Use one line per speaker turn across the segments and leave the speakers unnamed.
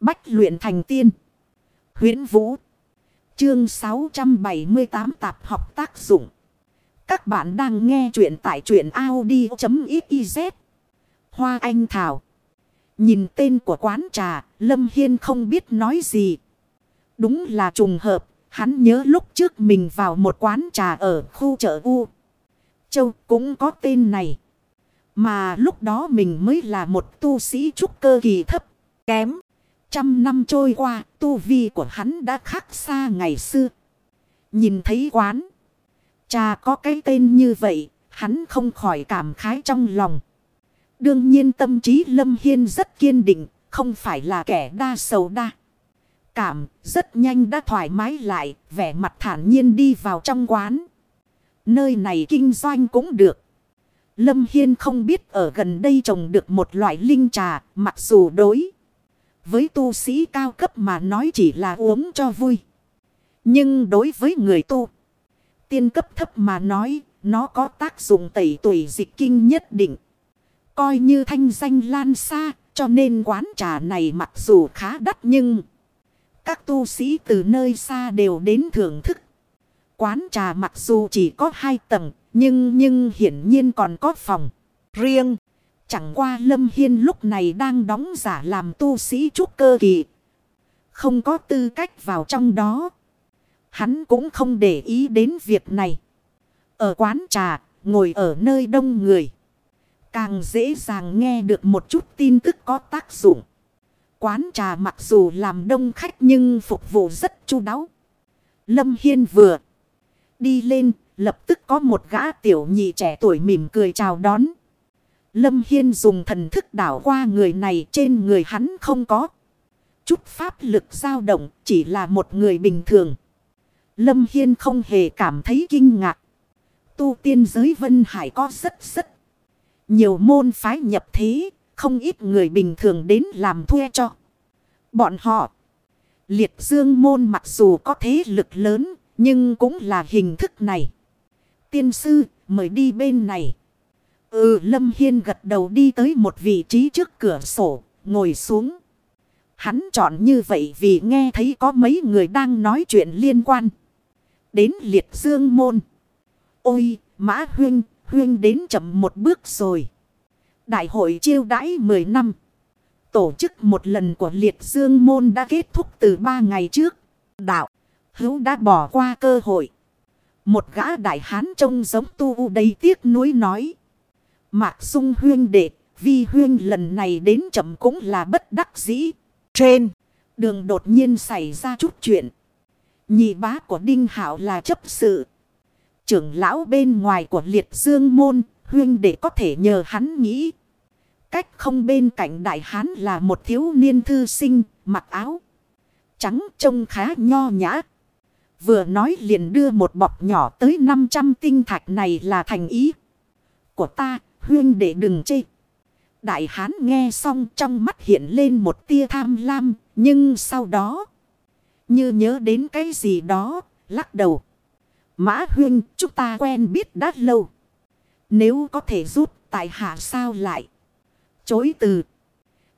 Bách luyện thành tiên. huyễn Vũ. Chương 678 tạp học tác dụng. Các bạn đang nghe truyện tại truyện Audi.xyz. Hoa Anh Thảo. Nhìn tên của quán trà, Lâm Hiên không biết nói gì. Đúng là trùng hợp, hắn nhớ lúc trước mình vào một quán trà ở khu chợ U. Châu cũng có tên này. Mà lúc đó mình mới là một tu sĩ trúc cơ kỳ thấp, kém. Trăm năm trôi qua, tu vi của hắn đã khác xa ngày xưa. Nhìn thấy quán. Cha có cái tên như vậy, hắn không khỏi cảm khái trong lòng. Đương nhiên tâm trí Lâm Hiên rất kiên định, không phải là kẻ đa sầu đa. Cảm rất nhanh đã thoải mái lại, vẻ mặt thản nhiên đi vào trong quán. Nơi này kinh doanh cũng được. Lâm Hiên không biết ở gần đây trồng được một loại linh trà, mặc dù đối. Với tu sĩ cao cấp mà nói chỉ là uống cho vui. Nhưng đối với người tu, tiên cấp thấp mà nói, nó có tác dụng tẩy tuổi dịch kinh nhất định. Coi như thanh danh lan xa, cho nên quán trà này mặc dù khá đắt nhưng... Các tu sĩ từ nơi xa đều đến thưởng thức. Quán trà mặc dù chỉ có hai tầng, nhưng nhưng hiển nhiên còn có phòng riêng. Chẳng qua Lâm Hiên lúc này đang đóng giả làm tu sĩ trúc cơ kỳ. Không có tư cách vào trong đó. Hắn cũng không để ý đến việc này. Ở quán trà, ngồi ở nơi đông người. Càng dễ dàng nghe được một chút tin tức có tác dụng. Quán trà mặc dù làm đông khách nhưng phục vụ rất chu đáo. Lâm Hiên vừa đi lên, lập tức có một gã tiểu nhị trẻ tuổi mỉm cười chào đón. Lâm Hiên dùng thần thức đảo qua người này trên người hắn không có. Chút pháp lực dao động chỉ là một người bình thường. Lâm Hiên không hề cảm thấy kinh ngạc. Tu tiên giới Vân Hải có rất rất nhiều môn phái nhập thế, không ít người bình thường đến làm thuê cho. Bọn họ, liệt dương môn mặc dù có thế lực lớn, nhưng cũng là hình thức này. Tiên sư, mời đi bên này. Ừ, Lâm Hiên gật đầu đi tới một vị trí trước cửa sổ, ngồi xuống. Hắn chọn như vậy vì nghe thấy có mấy người đang nói chuyện liên quan. Đến liệt dương môn. Ôi, Mã Huyên, Huyên đến chậm một bước rồi. Đại hội chiêu đãi 10 năm. Tổ chức một lần của liệt dương môn đã kết thúc từ 3 ngày trước. Đạo, hữu đã bỏ qua cơ hội. Một gã đại hán trông giống tu đầy tiếc nuối nói. Mạc sung huyên đệ, vi huyên lần này đến chậm cũng là bất đắc dĩ. Trên, đường đột nhiên xảy ra chút chuyện. Nhị bá của Đinh Hảo là chấp sự. Trưởng lão bên ngoài của liệt dương môn, huyên đệ có thể nhờ hắn nghĩ. Cách không bên cạnh đại hán là một thiếu niên thư sinh, mặc áo. Trắng trông khá nho nhã. Vừa nói liền đưa một bọc nhỏ tới 500 tinh thạch này là thành ý. Của ta, huyên để đừng chê. Đại hán nghe xong trong mắt hiện lên một tia tham lam, nhưng sau đó, như nhớ đến cái gì đó, lắc đầu. Mã huyên, chúng ta quen biết đã lâu. Nếu có thể giúp, tại hạ sao lại? Chối từ.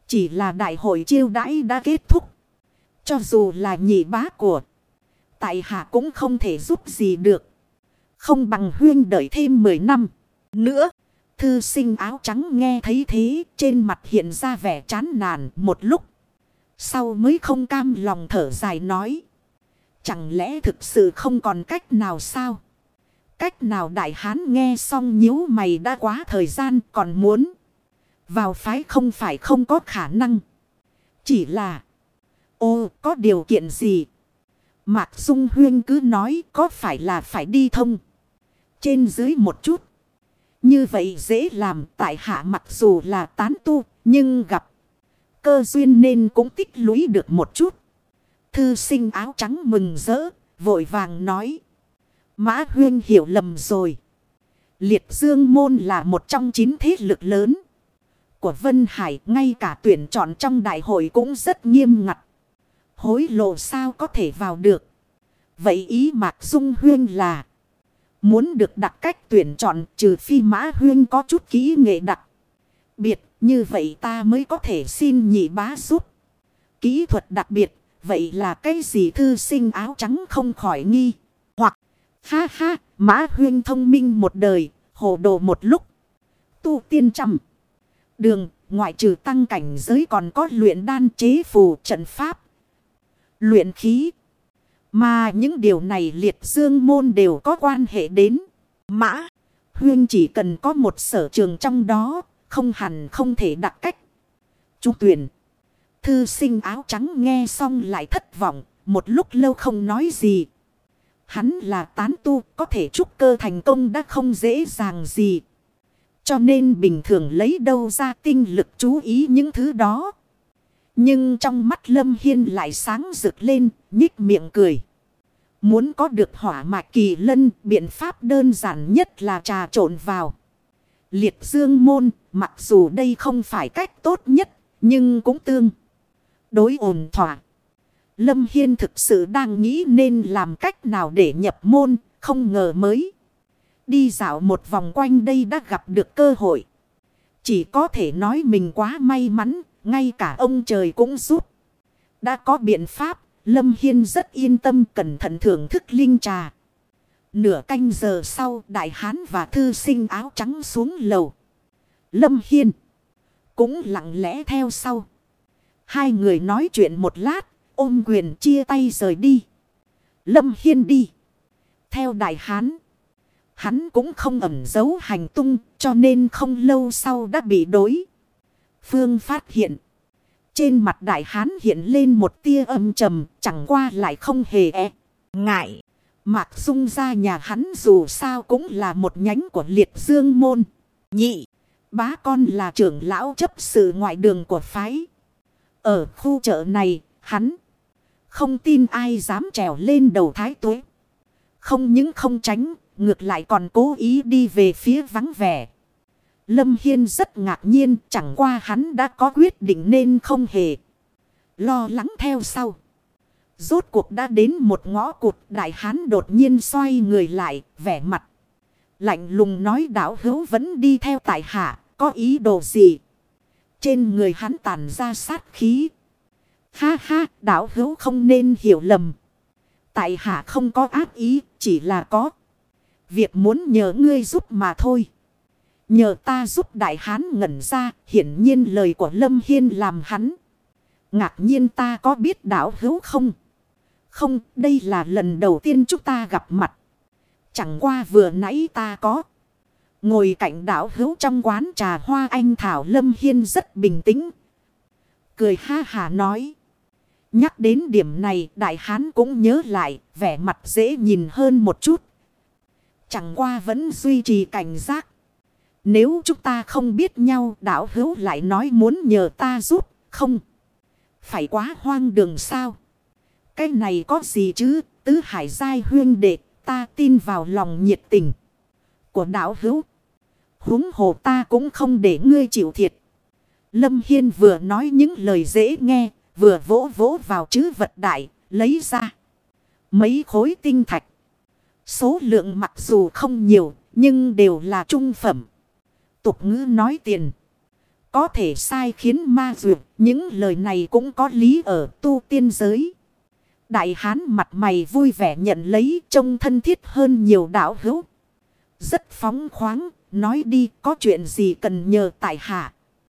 Chỉ là đại hội chiêu đãi đã kết thúc. Cho dù là nhị bá của. Tại hạ cũng không thể giúp gì được. Không bằng huyên đợi thêm 10 năm. Nữa. Thư sinh áo trắng nghe thấy thế. Trên mặt hiện ra vẻ chán nản một lúc. Sau mới không cam lòng thở dài nói. Chẳng lẽ thực sự không còn cách nào sao? Cách nào đại hán nghe xong nhíu mày đã quá thời gian còn muốn. Vào phái không phải không có khả năng. Chỉ là. Ô, có điều kiện gì? Mạc Dung Huyên cứ nói có phải là phải đi thông. Trên dưới một chút. Như vậy dễ làm, tại hạ mặc dù là tán tu. Nhưng gặp cơ duyên nên cũng tích lũy được một chút. Thư sinh áo trắng mừng rỡ. Vội vàng nói. Mã Huyên hiểu lầm rồi. Liệt Dương Môn là một trong chín thế lực lớn của Vân Hải, ngay cả tuyển chọn trong đại hội cũng rất nghiêm ngặt. Hối lộ sao có thể vào được. Vậy ý Mạc Dung Huyên là muốn được đặt cách tuyển chọn, trừ phi Mã Huyên có chút kỹ nghệ đặc biệt, như vậy ta mới có thể xin nhị bá giúp. kỹ thuật đặc biệt. Vậy là cái gì thư sinh áo trắng không khỏi nghi. Hoặc, ha ha, mã huyên thông minh một đời, hồ đồ một lúc. Tu tiên trăm. Đường, ngoại trừ tăng cảnh giới còn có luyện đan chế phù trận pháp. Luyện khí. Mà những điều này liệt dương môn đều có quan hệ đến. Mã. Huyên chỉ cần có một sở trường trong đó. Không hẳn không thể đặt cách. Chú tuyển. Thư sinh áo trắng nghe xong lại thất vọng. Một lúc lâu không nói gì. Hắn là tán tu, có thể trúc cơ thành công đã không dễ dàng gì. Cho nên bình thường lấy đâu ra tinh lực chú ý những thứ đó. Nhưng trong mắt Lâm Hiên lại sáng rực lên, nhích miệng cười. Muốn có được hỏa mạch kỳ lân, biện pháp đơn giản nhất là trà trộn vào. Liệt dương môn, mặc dù đây không phải cách tốt nhất, nhưng cũng tương. Đối ổn thỏa. Lâm Hiên thực sự đang nghĩ nên làm cách nào để nhập môn, không ngờ mới. Đi dạo một vòng quanh đây đã gặp được cơ hội. Chỉ có thể nói mình quá may mắn, ngay cả ông trời cũng giúp. Đã có biện pháp, Lâm Hiên rất yên tâm cẩn thận thưởng thức linh trà. Nửa canh giờ sau đại hán và thư sinh áo trắng xuống lầu. Lâm Hiên cũng lặng lẽ theo sau. Hai người nói chuyện một lát, ôm quyền chia tay rời đi. Lâm Hiên đi. Theo đại hán. Hắn cũng không ẩn giấu hành tung cho nên không lâu sau đã bị đối. Phương phát hiện. Trên mặt đại hán hiện lên một tia âm trầm chẳng qua lại không hề e. Ngại. Mạc Dung ra nhà hắn dù sao cũng là một nhánh của liệt dương môn. Nhị. Bá con là trưởng lão chấp sự ngoại đường của phái. Ở khu chợ này, hắn không tin ai dám trèo lên đầu thái tuế. Không những không tránh, ngược lại còn cố ý đi về phía vắng vẻ. Lâm Hiên rất ngạc nhiên, chẳng qua hắn đã có quyết định nên không hề lo lắng theo sau. Rốt cuộc đã đến một ngõ cụt đại hán đột nhiên xoay người lại, vẻ mặt. Lạnh lùng nói đảo hữu vẫn đi theo tại hạ, có ý đồ gì? Trên người hắn tàn ra sát khí. Ha ha, đảo hữu không nên hiểu lầm. Tại hạ không có ác ý, chỉ là có. Việc muốn nhờ ngươi giúp mà thôi. Nhờ ta giúp đại hán ngẩn ra, hiển nhiên lời của Lâm Hiên làm hắn. Ngạc nhiên ta có biết đảo hữu không? Không, đây là lần đầu tiên chúng ta gặp mặt. Chẳng qua vừa nãy ta có. Ngồi cạnh đảo hữu trong quán trà hoa anh Thảo Lâm Hiên rất bình tĩnh. Cười ha hà nói. Nhắc đến điểm này đại hán cũng nhớ lại vẻ mặt dễ nhìn hơn một chút. Chẳng qua vẫn duy trì cảnh giác. Nếu chúng ta không biết nhau đảo hữu lại nói muốn nhờ ta giúp không. Phải quá hoang đường sao. Cái này có gì chứ tứ hải giai huyên đệ ta tin vào lòng nhiệt tình của đảo hữu. huống hồ ta cũng không để ngươi chịu thiệt. Lâm Hiên vừa nói những lời dễ nghe Vừa vỗ vỗ vào chữ vật đại, lấy ra. Mấy khối tinh thạch. Số lượng mặc dù không nhiều, nhưng đều là trung phẩm. Tục ngữ nói tiền. Có thể sai khiến ma dược, những lời này cũng có lý ở tu tiên giới. Đại hán mặt mày vui vẻ nhận lấy trông thân thiết hơn nhiều đạo hữu. Rất phóng khoáng, nói đi có chuyện gì cần nhờ tại hạ.